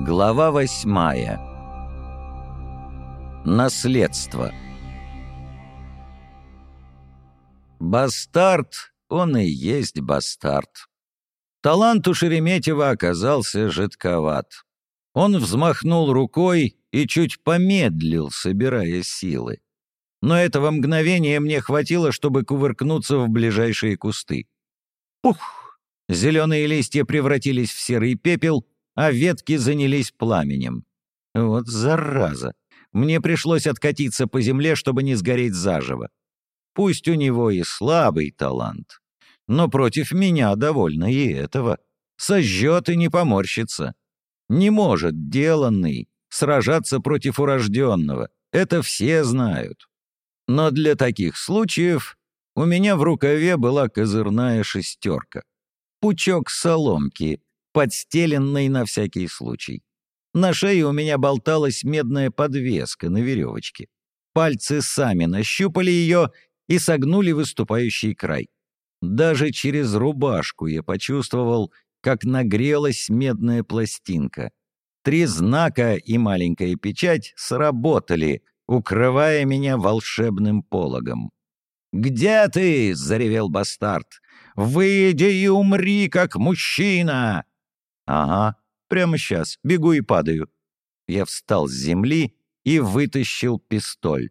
Глава восьмая. Наследство. Бастард, он и есть бастард. Талант у Шереметьева оказался жидковат. Он взмахнул рукой и чуть помедлил, собирая силы. Но этого мгновения мне хватило, чтобы кувыркнуться в ближайшие кусты. Пух! Зеленые листья превратились в серый пепел, а ветки занялись пламенем. Вот зараза! Мне пришлось откатиться по земле, чтобы не сгореть заживо. Пусть у него и слабый талант, но против меня довольно и этого. Сожжет и не поморщится. Не может деланный сражаться против урожденного. Это все знают. Но для таких случаев у меня в рукаве была козырная шестерка. Пучок соломки, подстеленный на всякий случай. На шее у меня болталась медная подвеска на веревочке. Пальцы сами нащупали ее и согнули выступающий край. Даже через рубашку я почувствовал, как нагрелась медная пластинка. Три знака и маленькая печать сработали, укрывая меня волшебным пологом. «Где ты?» — заревел бастард. «Выйди и умри, как мужчина!» «Ага, прямо сейчас. Бегу и падаю». Я встал с земли и вытащил пистоль.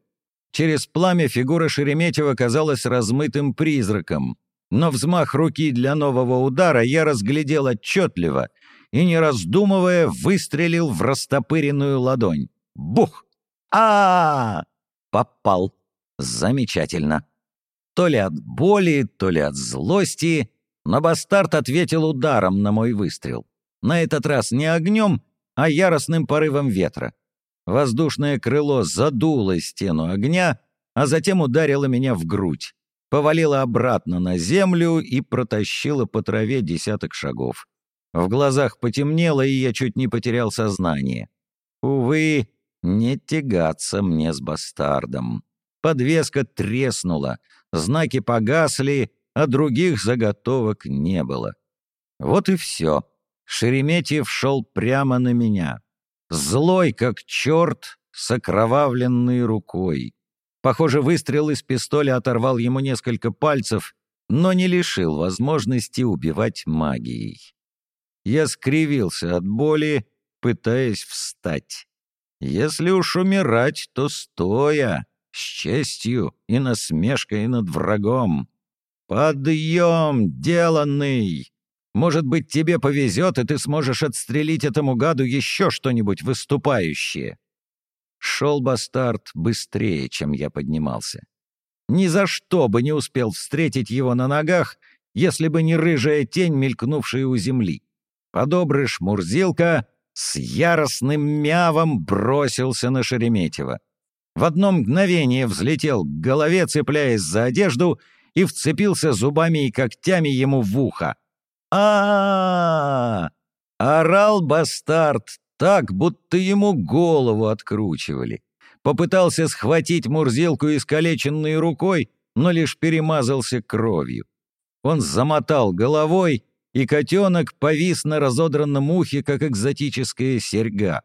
Через пламя фигура Шереметьева казалась размытым призраком, но взмах руки для нового удара я разглядел отчетливо и, не раздумывая, выстрелил в растопыренную ладонь. Бух! а, -а, -а Попал. Замечательно. То ли от боли, то ли от злости, но бастард ответил ударом на мой выстрел. На этот раз не огнем, а яростным порывом ветра. Воздушное крыло задуло стену огня, а затем ударило меня в грудь, повалило обратно на землю и протащило по траве десяток шагов. В глазах потемнело, и я чуть не потерял сознание. Увы, не тягаться мне с бастардом. Подвеска треснула, знаки погасли, а других заготовок не было. Вот и все. Шереметьев шел прямо на меня. Злой, как черт, с окровавленной рукой. Похоже, выстрел из пистоля оторвал ему несколько пальцев, но не лишил возможности убивать магией. Я скривился от боли, пытаясь встать. Если уж умирать, то стоя, с честью и насмешкой над врагом. «Подъем, деланный! Может быть, тебе повезет, и ты сможешь отстрелить этому гаду еще что-нибудь выступающее». Шел бастард быстрее, чем я поднимался. Ни за что бы не успел встретить его на ногах, если бы не рыжая тень, мелькнувшая у земли. Подобрыш Мурзилка с яростным мявом бросился на Шереметьева. В одно мгновение взлетел к голове, цепляясь за одежду, и вцепился зубами и когтями ему в ухо. А, Орал бастард так, будто ему голову откручивали. Попытался схватить Мурзилку искалеченной рукой, но лишь перемазался кровью. Он замотал головой, и котенок повис на разодранном ухе, как экзотическая серьга.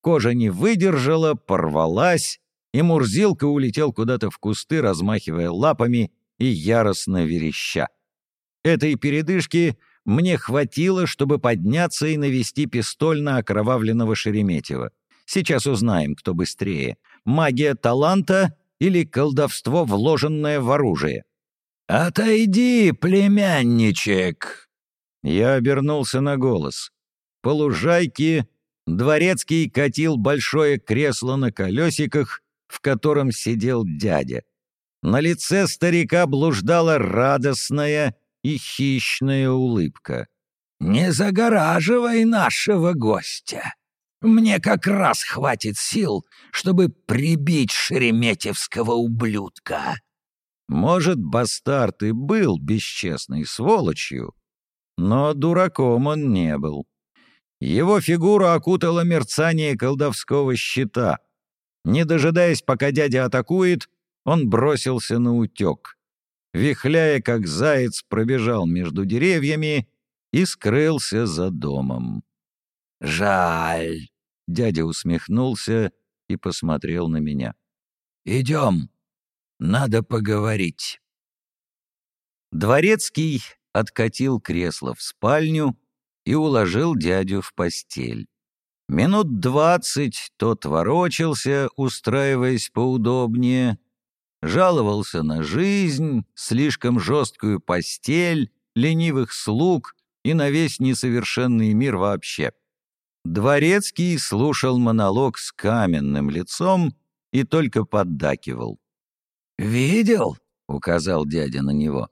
Кожа не выдержала, порвалась, и Мурзилка улетел куда-то в кусты, размахивая лапами и яростно вереща. Этой передышки мне хватило, чтобы подняться и навести пистоль на окровавленного Шереметьева. Сейчас узнаем, кто быстрее. Магия таланта или колдовство, вложенное в оружие. «Отойди, племянничек!» Я обернулся на голос. По лужайке дворецкий катил большое кресло на колесиках, в котором сидел дядя. На лице старика блуждала радостная и хищная улыбка. «Не загораживай нашего гостя. Мне как раз хватит сил, чтобы прибить шереметьевского ублюдка». Может, бастард и был бесчестной сволочью, но дураком он не был. Его фигуру окутало мерцание колдовского щита. Не дожидаясь, пока дядя атакует, он бросился на утек. Вихляя, как заяц, пробежал между деревьями и скрылся за домом. Жаль. Дядя усмехнулся и посмотрел на меня. Идем. Надо поговорить. Дворецкий откатил кресло в спальню и уложил дядю в постель. Минут двадцать тот ворочался, устраиваясь поудобнее, жаловался на жизнь, слишком жесткую постель, ленивых слуг и на весь несовершенный мир вообще. Дворецкий слушал монолог с каменным лицом и только поддакивал. «Видел?» — указал дядя на него.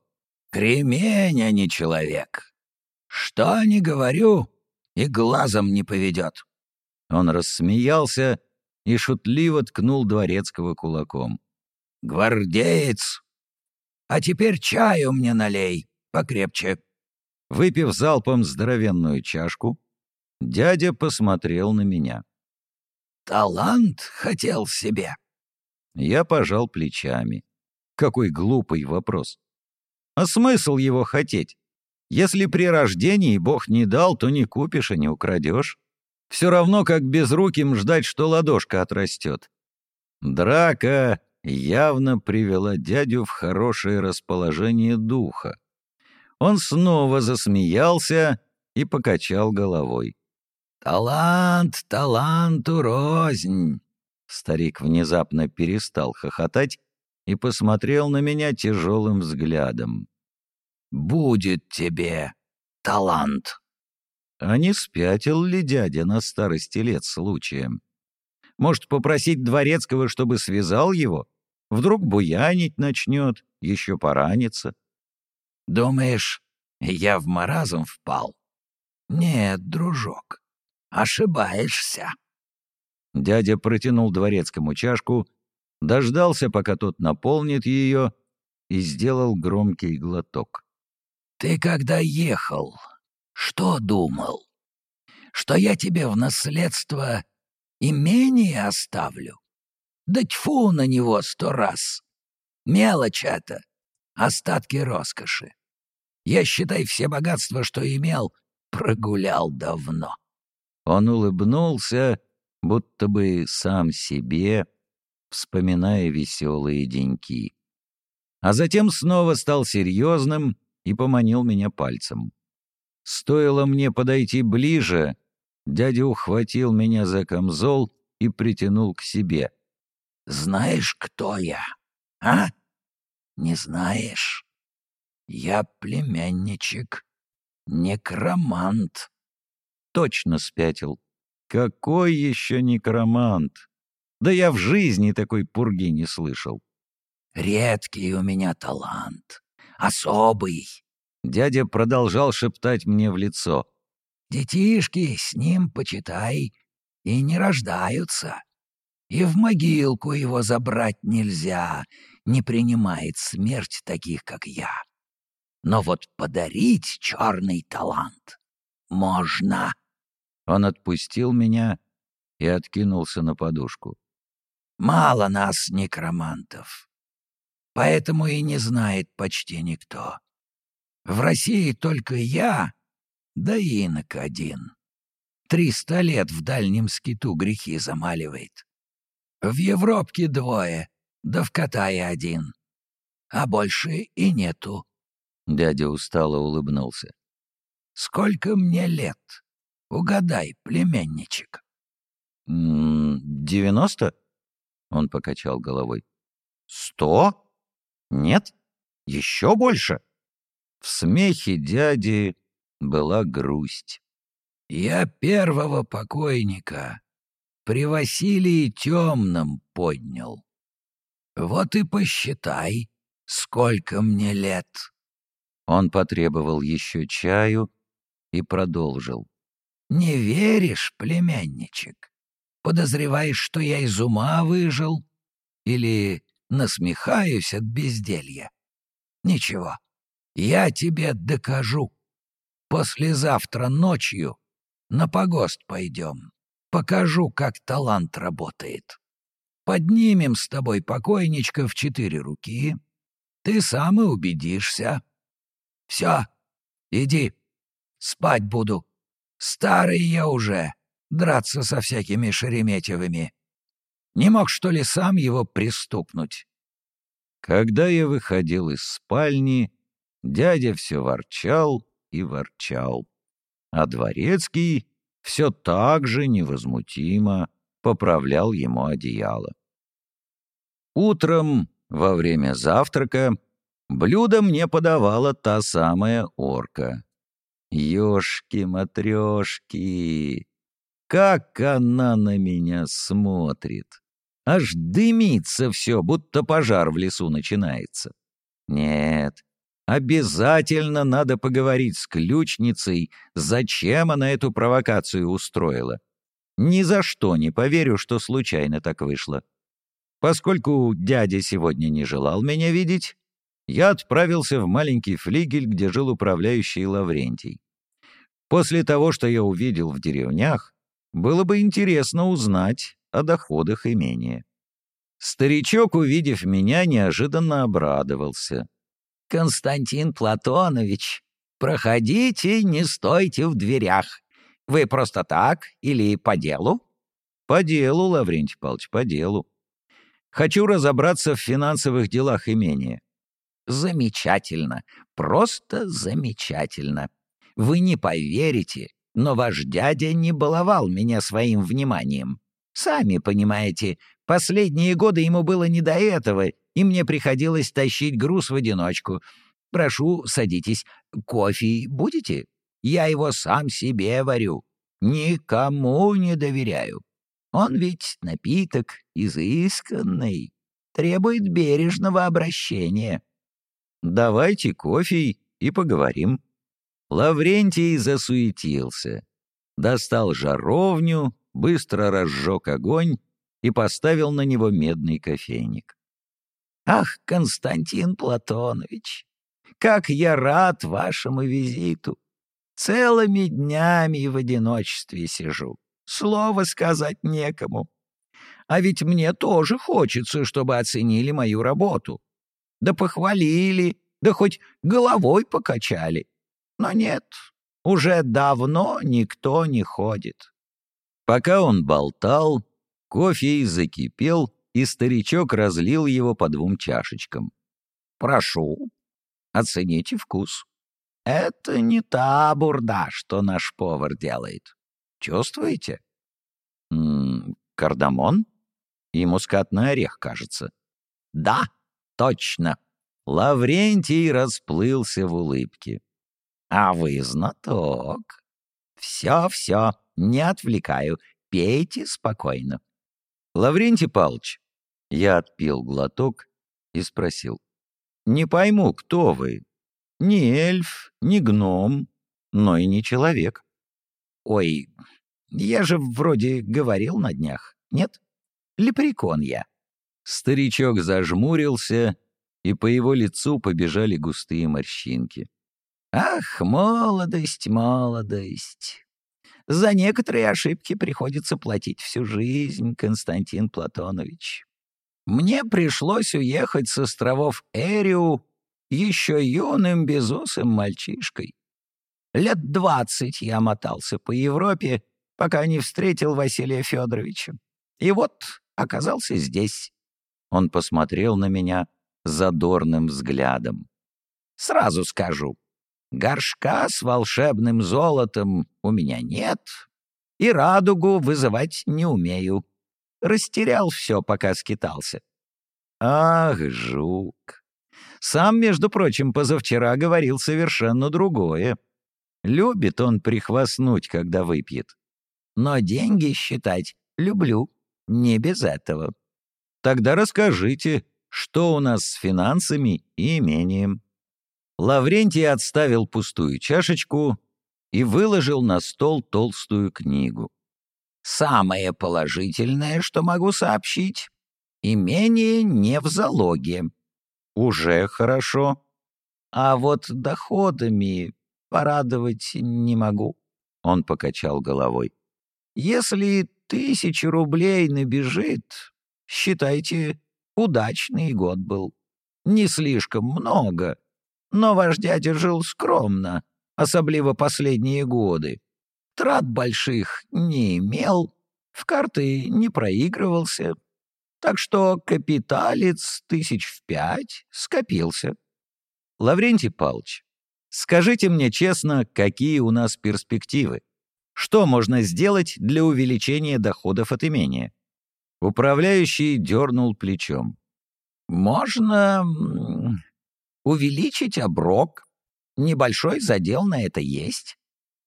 «Кремень, а не человек. Что не говорю, и глазом не поведет». Он рассмеялся и шутливо ткнул дворецкого кулаком. «Гвардеец! А теперь чаю мне налей, покрепче». Выпив залпом здоровенную чашку, дядя посмотрел на меня. «Талант хотел себе?» Я пожал плечами. Какой глупый вопрос. А смысл его хотеть? Если при рождении Бог не дал, то не купишь и не украдешь. Все равно, как безруким ждать, что ладошка отрастет. Драка явно привела дядю в хорошее расположение духа. Он снова засмеялся и покачал головой. «Талант, таланту рознь!» Старик внезапно перестал хохотать и посмотрел на меня тяжелым взглядом. «Будет тебе талант!» А не спятил ли дядя на старости лет случаем? Может, попросить дворецкого, чтобы связал его? Вдруг буянить начнет, еще поранится. Думаешь, я в маразм впал? Нет, дружок, ошибаешься. Дядя протянул дворецкому чашку, дождался, пока тот наполнит ее, и сделал громкий глоток. «Ты когда ехал, что думал? Что я тебе в наследство имение оставлю? Да тьфу на него сто раз. Мелочь это, остатки роскоши. Я, считай, все богатства, что имел, прогулял давно. Он улыбнулся, будто бы сам себе, вспоминая веселые деньки. А затем снова стал серьезным и поманил меня пальцем. Стоило мне подойти ближе, дядя ухватил меня за камзол и притянул к себе. «Знаешь, кто я, а? Не знаешь? Я племянничек, некромант». Точно спятил. Какой еще некромант? Да я в жизни такой пурги не слышал. Редкий у меня талант, особый. Дядя продолжал шептать мне в лицо. «Детишки с ним, почитай, и не рождаются. И в могилку его забрать нельзя, не принимает смерть таких, как я. Но вот подарить черный талант можно». Он отпустил меня и откинулся на подушку. «Мало нас, некромантов, поэтому и не знает почти никто. В России только я, да инок один. Триста лет в дальнем скиту грехи замаливает. В Европке двое, да в Катае один. А больше и нету. Дядя устало улыбнулся. Сколько мне лет? Угадай, племянничек. «Девяносто?» — он покачал головой. «Сто? Нет? Еще больше?» В смехе дяди была грусть. «Я первого покойника при Василии Темном поднял. Вот и посчитай, сколько мне лет». Он потребовал еще чаю и продолжил. «Не веришь, племянничек? Подозреваешь, что я из ума выжил? Или насмехаюсь от безделья? Ничего, я тебе докажу. Послезавтра ночью на погост пойдем. Покажу, как талант работает. Поднимем с тобой покойничка в четыре руки. Ты сам и убедишься. Все, иди, спать буду. Старый я уже, драться со всякими Шереметьевыми. Не мог, что ли, сам его пристукнуть? Когда я выходил из спальни, дядя все ворчал и ворчал, а дворецкий все так же невозмутимо поправлял ему одеяло. Утром, во время завтрака, блюдо мне подавала та самая орка. Ёшки-матрёшки! Как она на меня смотрит! Аж дымится все, будто пожар в лесу начинается. Нет, обязательно надо поговорить с ключницей, зачем она эту провокацию устроила. Ни за что не поверю, что случайно так вышло. Поскольку дядя сегодня не желал меня видеть, я отправился в маленький флигель, где жил управляющий Лаврентий. После того, что я увидел в деревнях, было бы интересно узнать о доходах имения. Старичок, увидев меня, неожиданно обрадовался. «Константин Платонович, проходите, не стойте в дверях. Вы просто так или по делу?» «По делу, Лаврентий Павлович, по делу. Хочу разобраться в финансовых делах имения». «Замечательно, просто замечательно. Вы не поверите, но ваш дядя не баловал меня своим вниманием. Сами понимаете, последние годы ему было не до этого, и мне приходилось тащить груз в одиночку. Прошу, садитесь. Кофе будете? Я его сам себе варю. Никому не доверяю. Он ведь напиток изысканный, требует бережного обращения. Давайте кофе и поговорим. Лаврентий засуетился. Достал жаровню, быстро разжег огонь и поставил на него медный кофейник. «Ах, Константин Платонович, как я рад вашему визиту! Целыми днями в одиночестве сижу, слова сказать некому. А ведь мне тоже хочется, чтобы оценили мою работу. Да похвалили, да хоть головой покачали. Но нет, уже давно никто не ходит. Пока он болтал, кофе закипел, и старичок разлил его по двум чашечкам. «Прошу, оцените вкус. Это не та бурда, что наш повар делает. Чувствуете?» М -м, «Кардамон? И мускатный орех, кажется». «Да, точно». Лаврентий расплылся в улыбке. «А вы знаток. Все-все, не отвлекаю. Пейте спокойно. Лаврентий Павлович, я отпил глоток и спросил. Не пойму, кто вы? Ни эльф, ни гном, но и не человек. Ой, я же вроде говорил на днях, нет? Лепрекон я. Старичок зажмурился, и по его лицу побежали густые морщинки. Ах, молодость, молодость! За некоторые ошибки приходится платить всю жизнь, Константин Платонович. Мне пришлось уехать с островов Эриу еще юным безусым мальчишкой. Лет двадцать я мотался по Европе, пока не встретил Василия Федоровича. И вот оказался здесь. Он посмотрел на меня задорным взглядом. Сразу скажу, Горшка с волшебным золотом у меня нет, и радугу вызывать не умею. Растерял все, пока скитался. Ах, жук! Сам, между прочим, позавчера говорил совершенно другое. Любит он прихвастнуть, когда выпьет. Но деньги считать люблю, не без этого. Тогда расскажите, что у нас с финансами и имением. Лаврентий отставил пустую чашечку и выложил на стол толстую книгу. «Самое положительное, что могу сообщить, имение не в залоге». «Уже хорошо». «А вот доходами порадовать не могу», — он покачал головой. «Если тысяча рублей набежит, считайте, удачный год был. Не слишком много, но ваш дядя жил скромно, особливо последние годы. Трат больших не имел, в карты не проигрывался, так что капиталец тысяч в пять скопился. Лаврентий Павлович, скажите мне честно, какие у нас перспективы? Что можно сделать для увеличения доходов от имения? Управляющий дернул плечом. Можно увеличить оброк. Небольшой задел на это есть.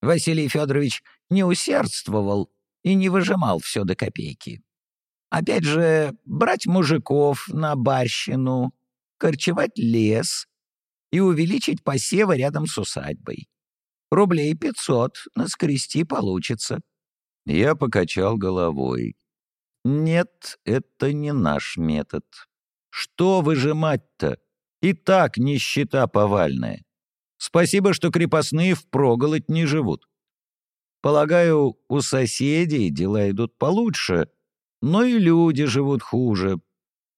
Василий Федорович не усердствовал и не выжимал все до копейки. Опять же, брать мужиков на барщину, корчевать лес и увеличить посевы рядом с усадьбой. Рублей пятьсот наскрести получится. Я покачал головой. Нет, это не наш метод. Что выжимать-то? И так нищета повальная. Спасибо, что крепостные впроголодь не живут. Полагаю, у соседей дела идут получше, но и люди живут хуже.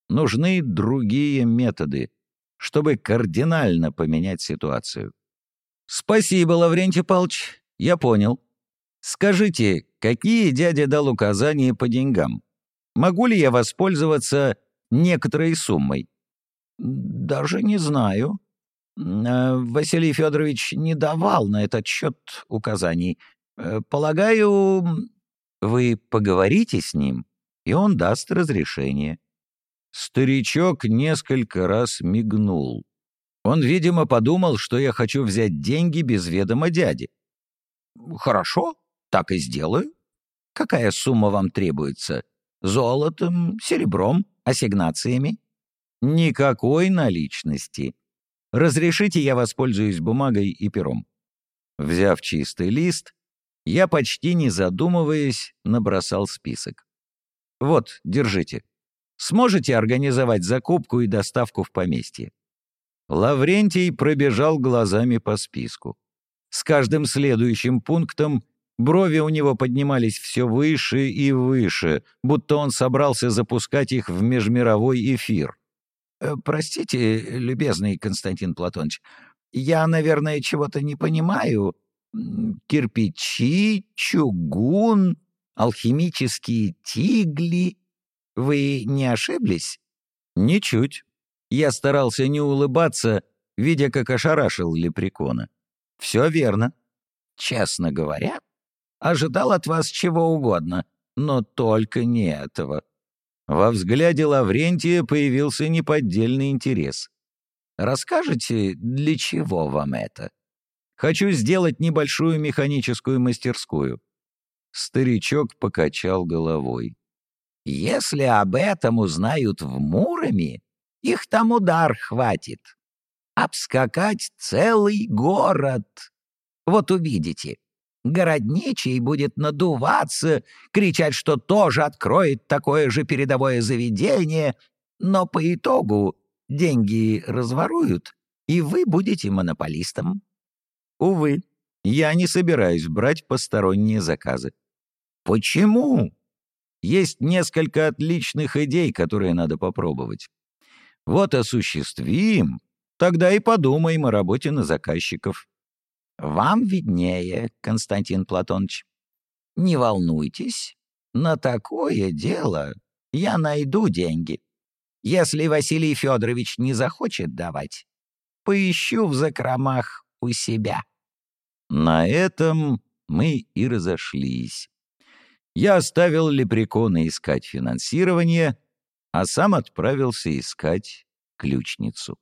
Нужны другие методы, чтобы кардинально поменять ситуацию. Спасибо, Лаврентий Павлович, я понял. Скажите, какие дядя дал указания по деньгам? Могу ли я воспользоваться некоторой суммой? Даже не знаю. Э, Василий Федорович не давал на этот счет указаний. Э, полагаю, вы поговорите с ним, и он даст разрешение. Старичок несколько раз мигнул. Он, видимо, подумал, что я хочу взять деньги без ведома дяди. «Хорошо, так и сделаю. Какая сумма вам требуется? Золотом, серебром, ассигнациями?» «Никакой наличности. Разрешите, я воспользуюсь бумагой и пером». Взяв чистый лист, я, почти не задумываясь, набросал список. «Вот, держите. Сможете организовать закупку и доставку в поместье?» Лаврентий пробежал глазами по списку. С каждым следующим пунктом брови у него поднимались все выше и выше, будто он собрался запускать их в межмировой эфир. Э, «Простите, любезный Константин Платонович, я, наверное, чего-то не понимаю. Кирпичи, чугун, алхимические тигли. Вы не ошиблись?» «Ничуть. Я старался не улыбаться, видя, как ошарашил лепрекона. «Все верно». «Честно говоря, ожидал от вас чего угодно, но только не этого». Во взгляде Лаврентия появился неподдельный интерес. «Расскажете, для чего вам это?» «Хочу сделать небольшую механическую мастерскую». Старичок покачал головой. «Если об этом узнают в Муроме, их там удар хватит. Обскакать целый город. Вот увидите, городничий будет надуваться, кричать, что тоже откроет такое же передовое заведение, но по итогу деньги разворуют, и вы будете монополистом. Увы, я не собираюсь брать посторонние заказы. Почему? Есть несколько отличных идей, которые надо попробовать. Вот осуществим, тогда и подумаем о работе на заказчиков. Вам виднее, Константин Платонович. Не волнуйтесь, на такое дело я найду деньги. Если Василий Федорович не захочет давать, поищу в закромах у себя. На этом мы и разошлись. Я оставил Лепрекона искать финансирование, а сам отправился искать ключницу.